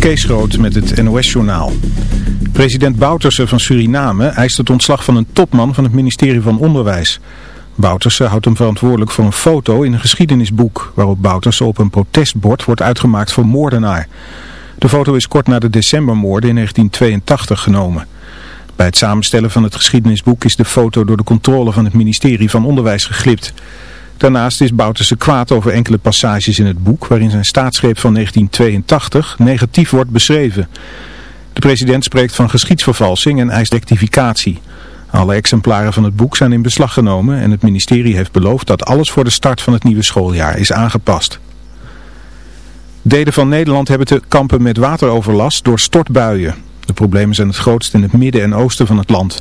Kees met het NOS-journaal. President Bouterse van Suriname eist het ontslag van een topman van het ministerie van Onderwijs. Bouterse houdt hem verantwoordelijk voor een foto in een geschiedenisboek... waarop Bouterse op een protestbord wordt uitgemaakt voor moordenaar. De foto is kort na de decembermoorden in 1982 genomen. Bij het samenstellen van het geschiedenisboek is de foto door de controle van het ministerie van Onderwijs geglipt... Daarnaast is Bouterse kwaad over enkele passages in het boek waarin zijn staatsgreep van 1982 negatief wordt beschreven. De president spreekt van geschiedsvervalsing en eist rectificatie. Alle exemplaren van het boek zijn in beslag genomen en het ministerie heeft beloofd dat alles voor de start van het nieuwe schooljaar is aangepast. Delen van Nederland hebben te kampen met wateroverlast door stortbuien. De problemen zijn het grootst in het midden en oosten van het land.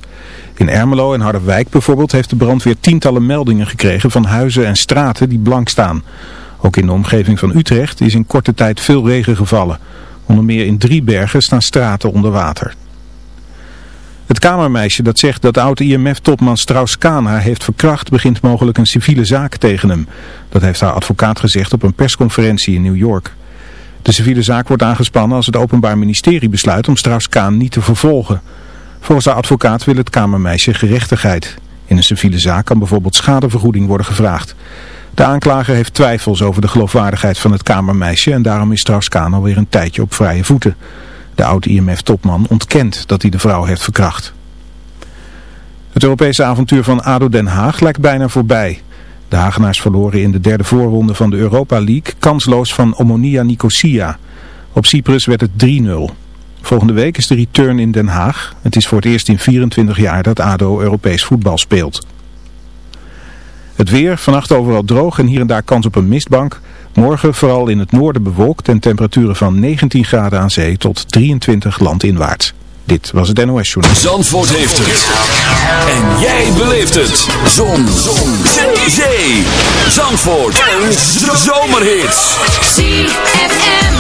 In Ermelo en Harderwijk bijvoorbeeld heeft de brandweer tientallen meldingen gekregen van huizen en straten die blank staan. Ook in de omgeving van Utrecht is in korte tijd veel regen gevallen. Onder meer in drie bergen staan straten onder water. Het kamermeisje dat zegt dat oud-IMF-topman Strauss-Kaan haar heeft verkracht begint mogelijk een civiele zaak tegen hem. Dat heeft haar advocaat gezegd op een persconferentie in New York. De civiele zaak wordt aangespannen als het Openbaar Ministerie besluit om Strauss-Kaan niet te vervolgen. Volgens haar advocaat wil het kamermeisje gerechtigheid. In een civiele zaak kan bijvoorbeeld schadevergoeding worden gevraagd. De aanklager heeft twijfels over de geloofwaardigheid van het kamermeisje en daarom is Strauss-Kaan alweer een tijdje op vrije voeten. De oud-IMF-topman ontkent dat hij de vrouw heeft verkracht. Het Europese avontuur van ADO Den Haag lijkt bijna voorbij. De Hagenaars verloren in de derde voorronde van de Europa League kansloos van Omonia Nicosia. Op Cyprus werd het 3-0. Volgende week is de return in Den Haag. Het is voor het eerst in 24 jaar dat ADO Europees voetbal speelt. Het weer, vannacht overal droog en hier en daar kans op een mistbank. Morgen vooral in het noorden bewolkt en temperaturen van 19 graden aan zee tot 23 landinwaarts. Dit was het NOS Journal. Zandvoort heeft het. En jij beleeft het. Zon. Zon. Zee. Zee. Zandvoort. Een zomerhit. ZFM.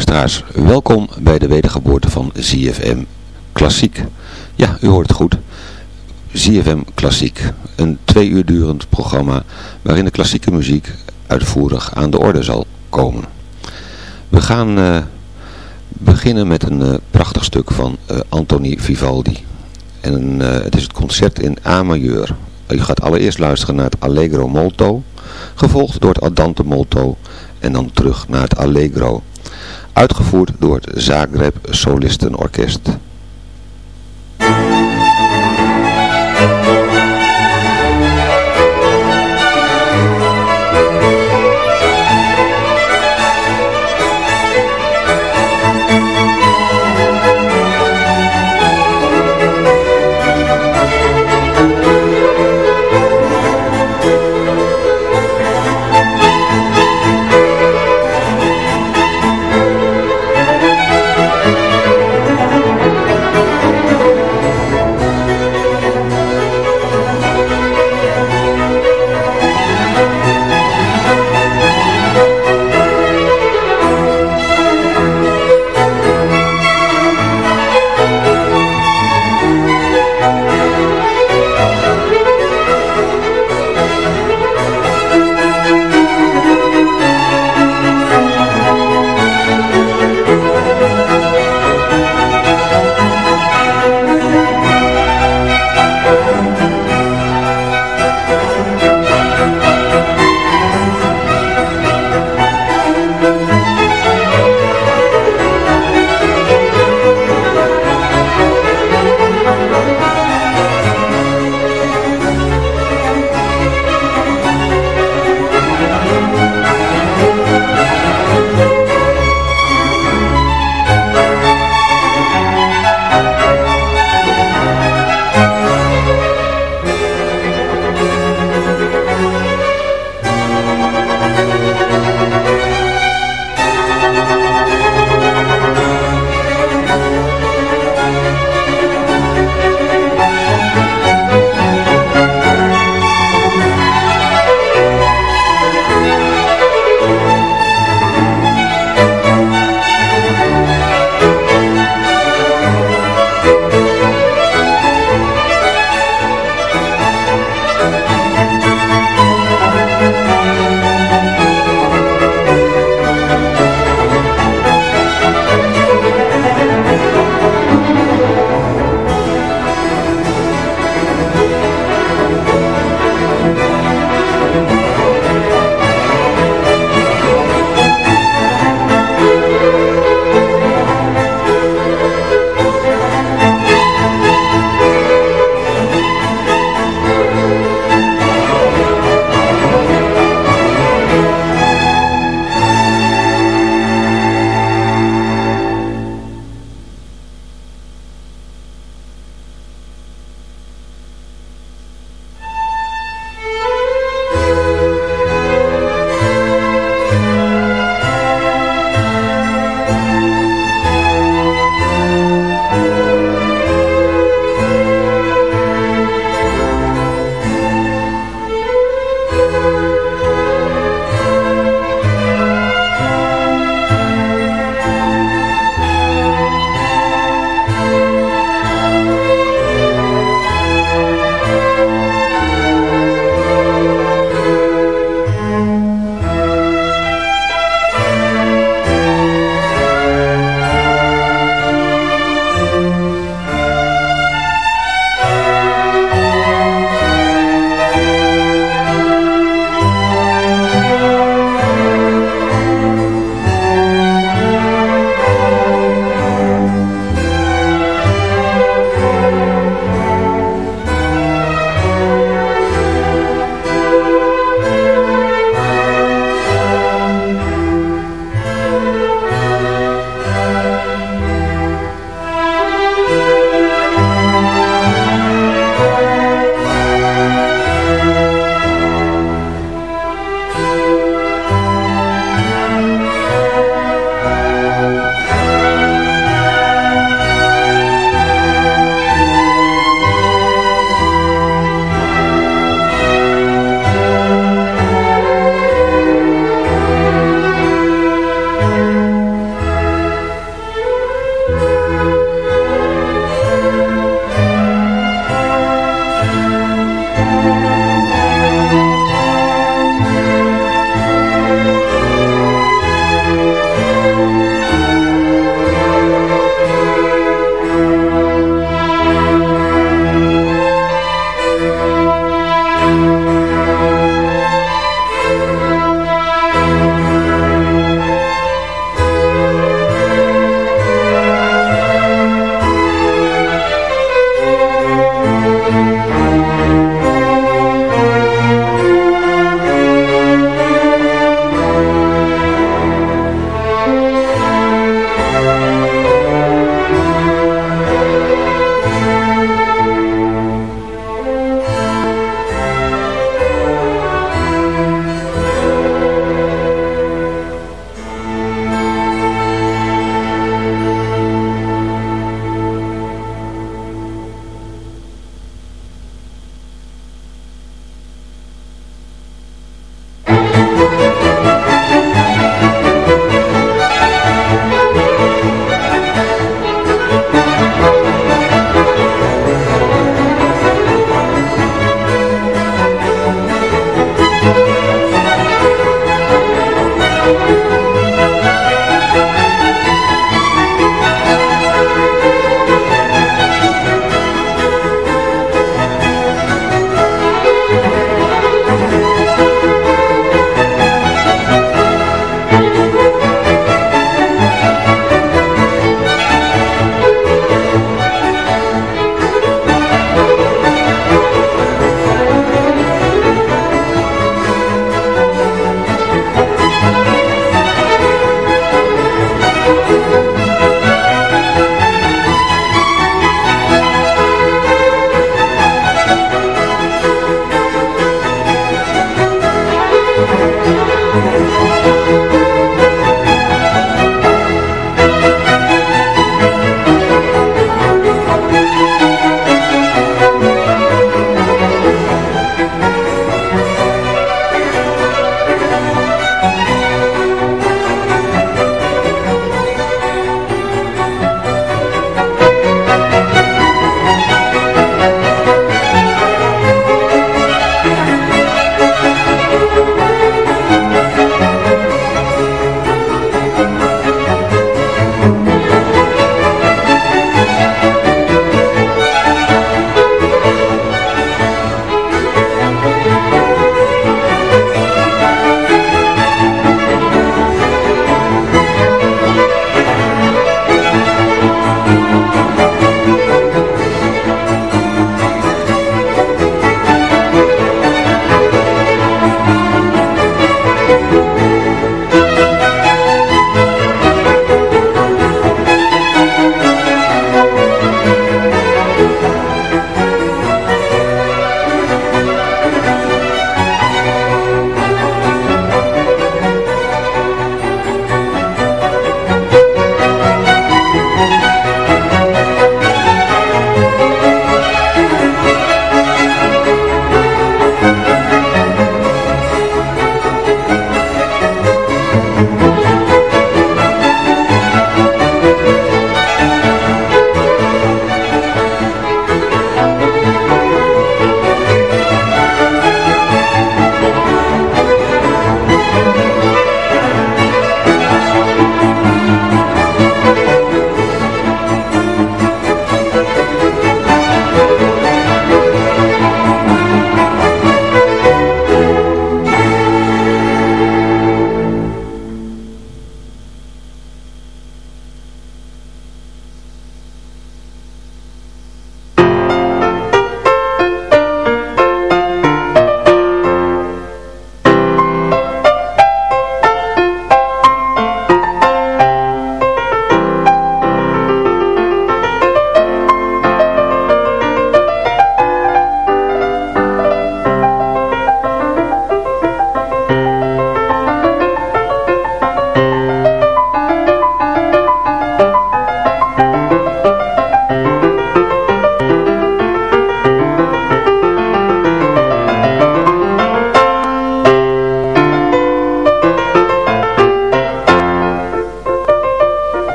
Luisteraars, welkom bij de wedergeboorte van ZFM Klassiek. Ja, u hoort het goed. ZFM Klassiek, een twee uur durend programma waarin de klassieke muziek uitvoerig aan de orde zal komen. We gaan uh, beginnen met een uh, prachtig stuk van uh, Vivaldi. En het is het concert in A majeur. U gaat allereerst luisteren naar het Allegro Molto, gevolgd door het Andante Molto en dan terug naar het Allegro uitgevoerd door het Zagreb Solistenorkest.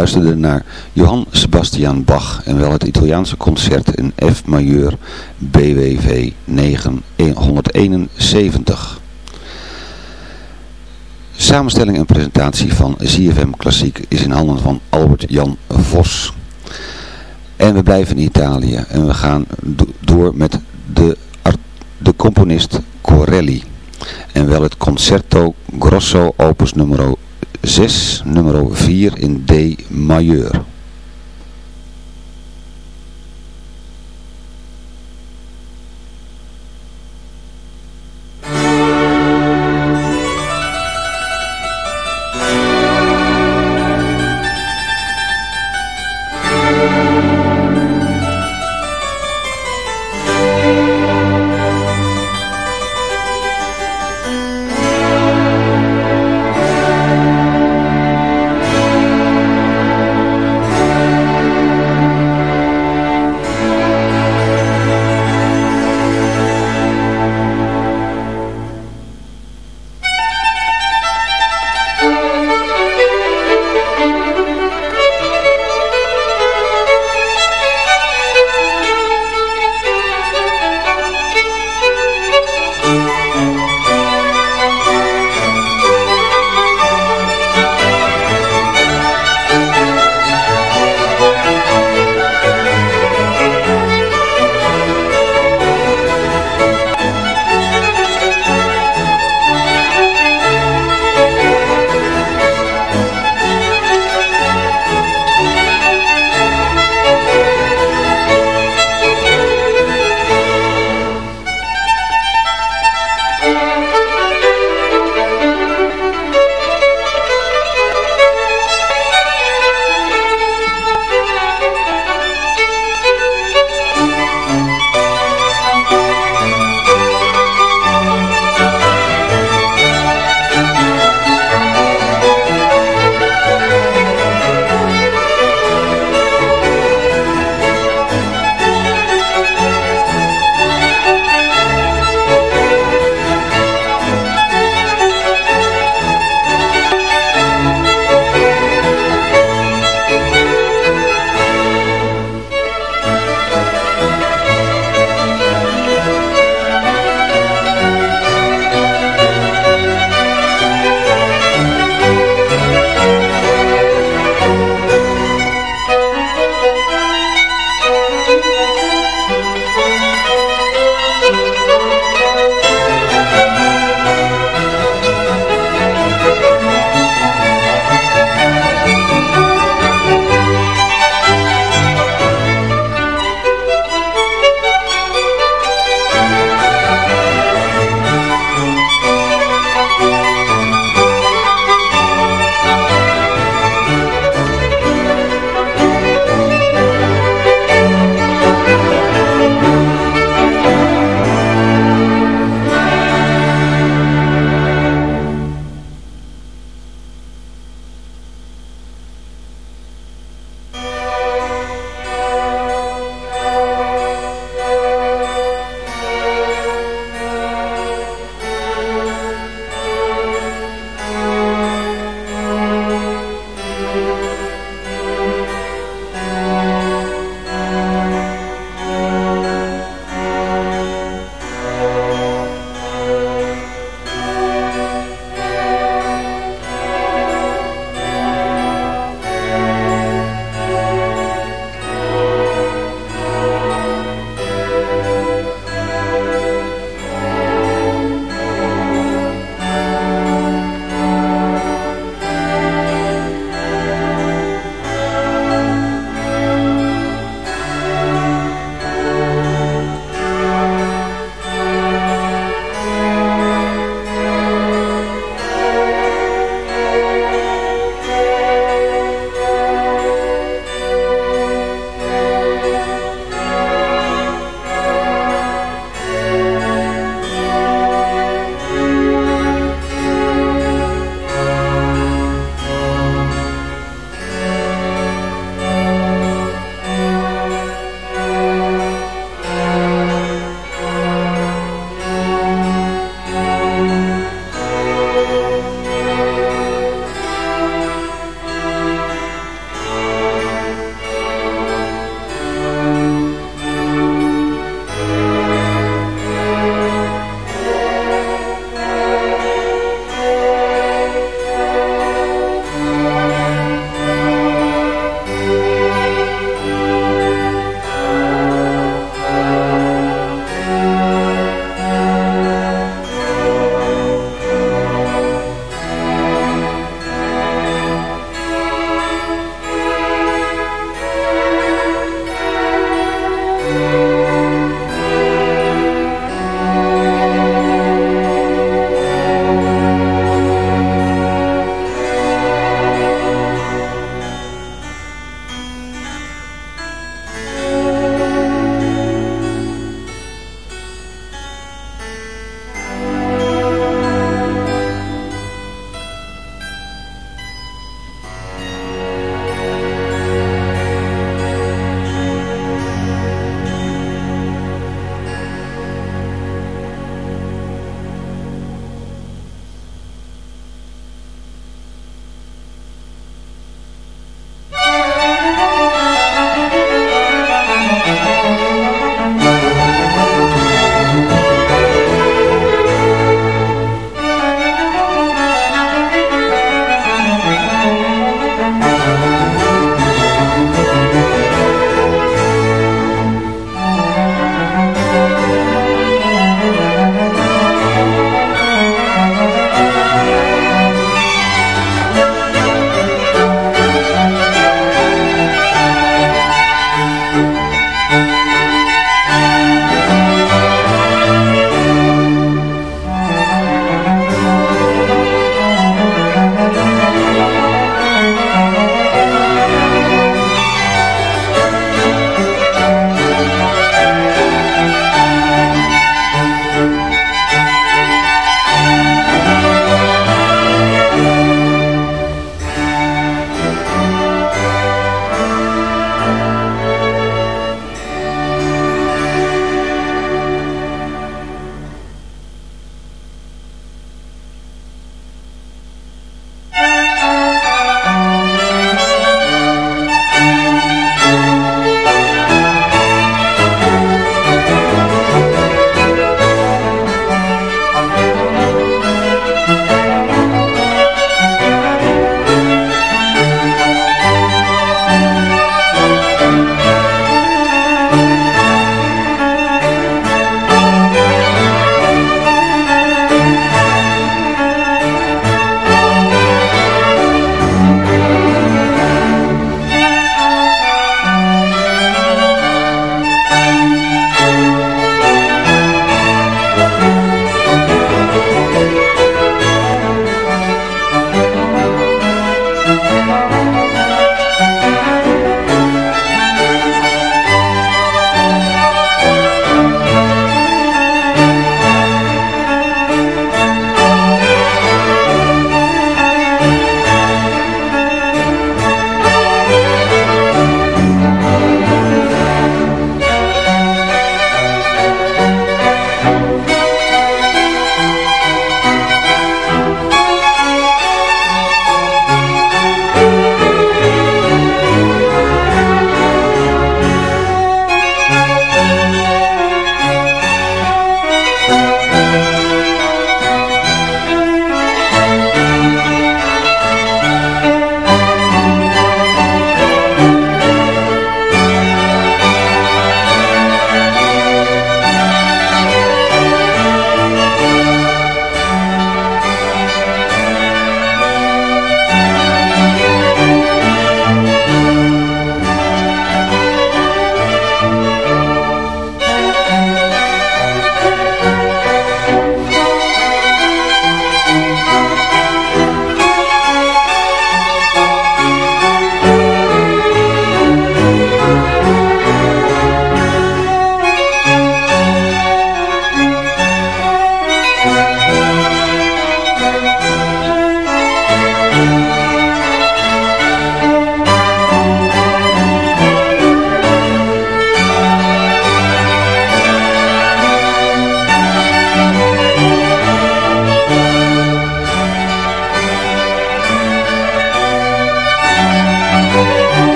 Luisterde naar Johann Sebastian Bach en wel het Italiaanse concert in F majeur BWV 971. Samenstelling en presentatie van ZFM Klassiek is in handen van Albert Jan Vos. En we blijven in Italië en we gaan door met de, de componist Corelli. En wel het Concerto Grosso opus nummer 6, nummer 4 in D majeur.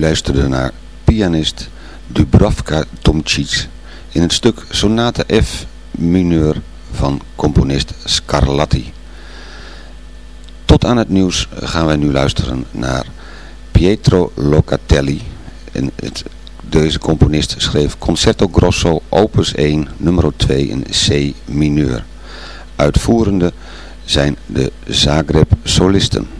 Luisterde naar pianist Dubravka Tomčić in het stuk Sonate F mineur van componist Scarlatti. Tot aan het nieuws gaan wij nu luisteren naar Pietro Locatelli. En het, deze componist schreef Concerto Grosso opus 1 nummer 2 in C mineur. Uitvoerende zijn de Zagreb Solisten.